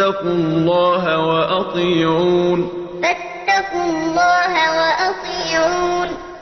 فاتقوا الله وأطيعون